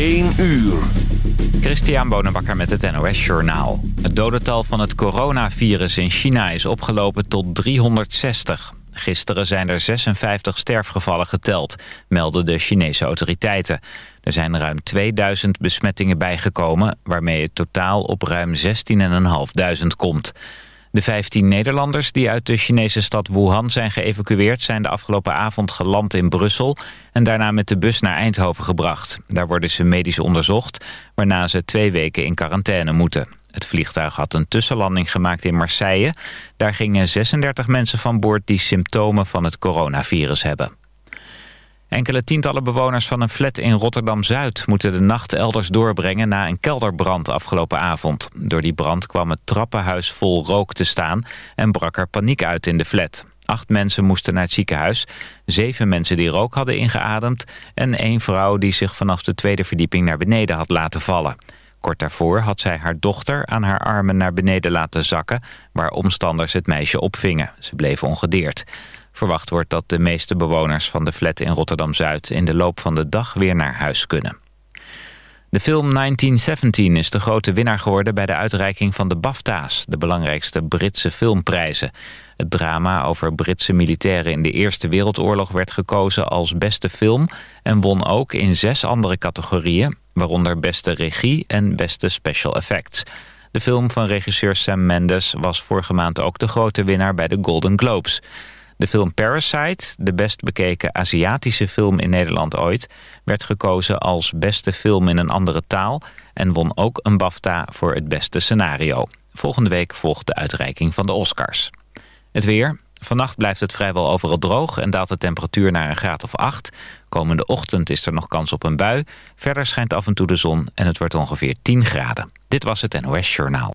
1 uur. Christian Bonenbakker met het NOS Journaal. Het dodental van het coronavirus in China is opgelopen tot 360. Gisteren zijn er 56 sterfgevallen geteld, melden de Chinese autoriteiten. Er zijn ruim 2000 besmettingen bijgekomen... waarmee het totaal op ruim 16.500 komt. De 15 Nederlanders die uit de Chinese stad Wuhan zijn geëvacueerd... zijn de afgelopen avond geland in Brussel... en daarna met de bus naar Eindhoven gebracht. Daar worden ze medisch onderzocht... waarna ze twee weken in quarantaine moeten. Het vliegtuig had een tussenlanding gemaakt in Marseille. Daar gingen 36 mensen van boord die symptomen van het coronavirus hebben. Enkele tientallen bewoners van een flat in Rotterdam-Zuid... moeten de nacht elders doorbrengen na een kelderbrand afgelopen avond. Door die brand kwam het trappenhuis vol rook te staan... en brak er paniek uit in de flat. Acht mensen moesten naar het ziekenhuis. Zeven mensen die rook hadden ingeademd... en één vrouw die zich vanaf de tweede verdieping naar beneden had laten vallen. Kort daarvoor had zij haar dochter aan haar armen naar beneden laten zakken... waar omstanders het meisje opvingen. Ze bleef ongedeerd. Verwacht wordt dat de meeste bewoners van de flat in Rotterdam-Zuid... in de loop van de dag weer naar huis kunnen. De film 1917 is de grote winnaar geworden bij de uitreiking van de BAFTA's... de belangrijkste Britse filmprijzen. Het drama over Britse militairen in de Eerste Wereldoorlog werd gekozen als beste film... en won ook in zes andere categorieën, waaronder beste regie en beste special effects. De film van regisseur Sam Mendes was vorige maand ook de grote winnaar bij de Golden Globes... De film Parasite, de best bekeken Aziatische film in Nederland ooit... werd gekozen als beste film in een andere taal... en won ook een BAFTA voor het beste scenario. Volgende week volgt de uitreiking van de Oscars. Het weer. Vannacht blijft het vrijwel overal droog en daalt de temperatuur naar een graad of 8. Komende ochtend is er nog kans op een bui. Verder schijnt af en toe de zon en het wordt ongeveer 10 graden. Dit was het NOS Journaal.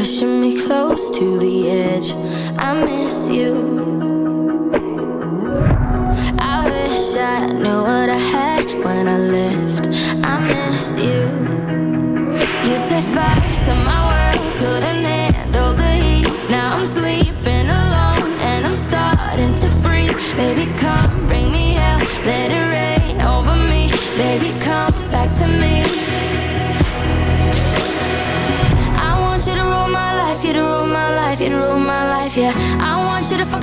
pushing me close to the edge. I miss you. I wish I knew.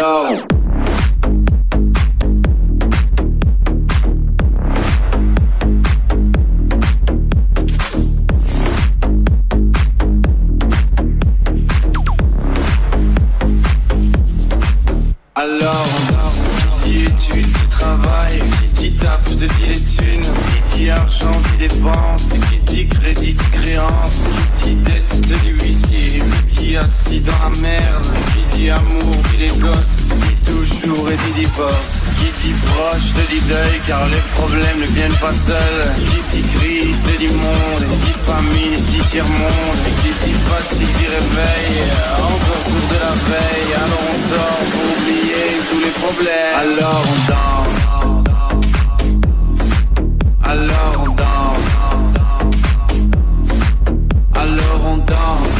low. Car les problèmes ne viennent pas seuls. Qui dit crise, dit du monde. Qui famine, qui tire-monde, Qui dit fatigue, dit réveil Encore sourd de la veille. Alors on sort pour oublier tous les problèmes. Alors on danse. Alors on danse. Alors on danse.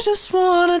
just wanna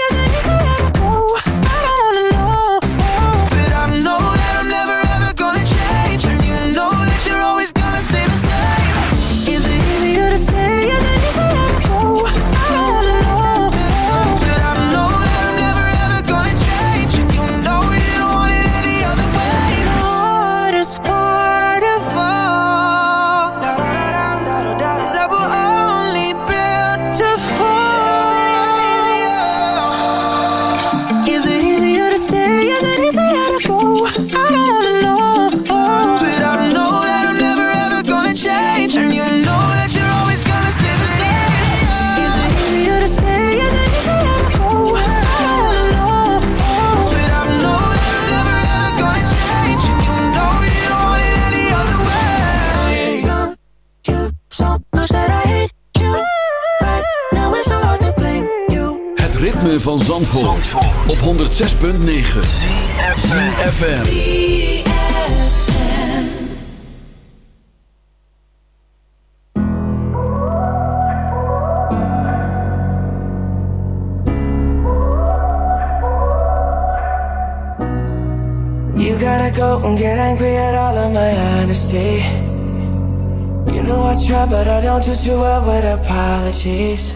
Zandvoort, op 106.9 ZFM. You gotta go and get angry at all of my honesty. You know I try, but I don't do too well with apologies.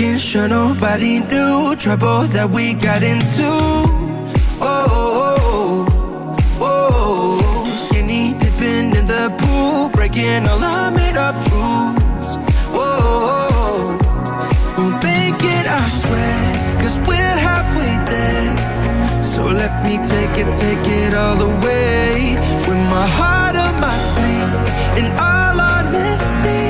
Making sure nobody knew trouble that we got into. Oh, oh, oh, oh. skinny dipping in the pool, breaking all our made up rules. Whoa, we'll make it, I swear, cause we're halfway there. So let me take it, take it all the way. With my heart on my sleeve, in all honesty,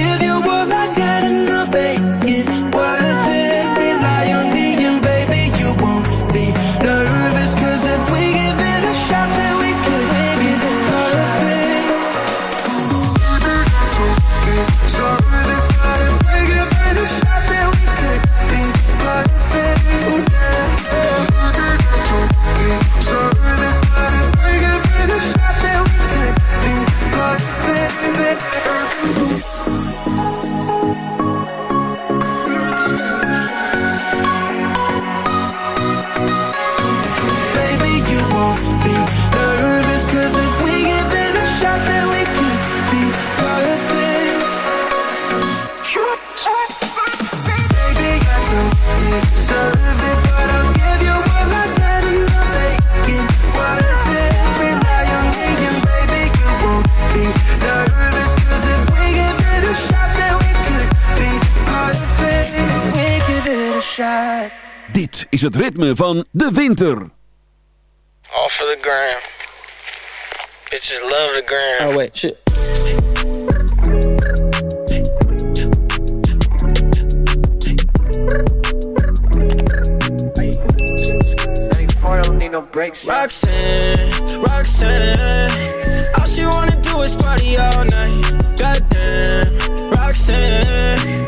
is het ritme van de winter. Off of the gram. Bitches love the gram. Oh wait, shit. no breaks. Roxanne, Roxanne, all she wanna do is party all night. Goddamn, Roxanne,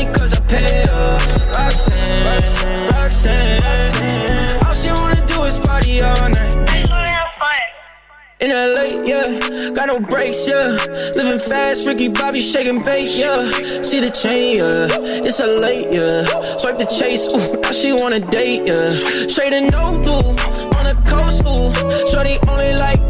only cause I her. Roxanne, Roxanne. All she wanna do is party all night. In LA, yeah, got no brakes, yeah. Living fast, Ricky Bobby shaking bait, yeah. See the chain, yeah. It's a late, yeah. Swipe the chase, ooh, now she wanna date, yeah. Straight and no do on the coast, ooh. Shorty only like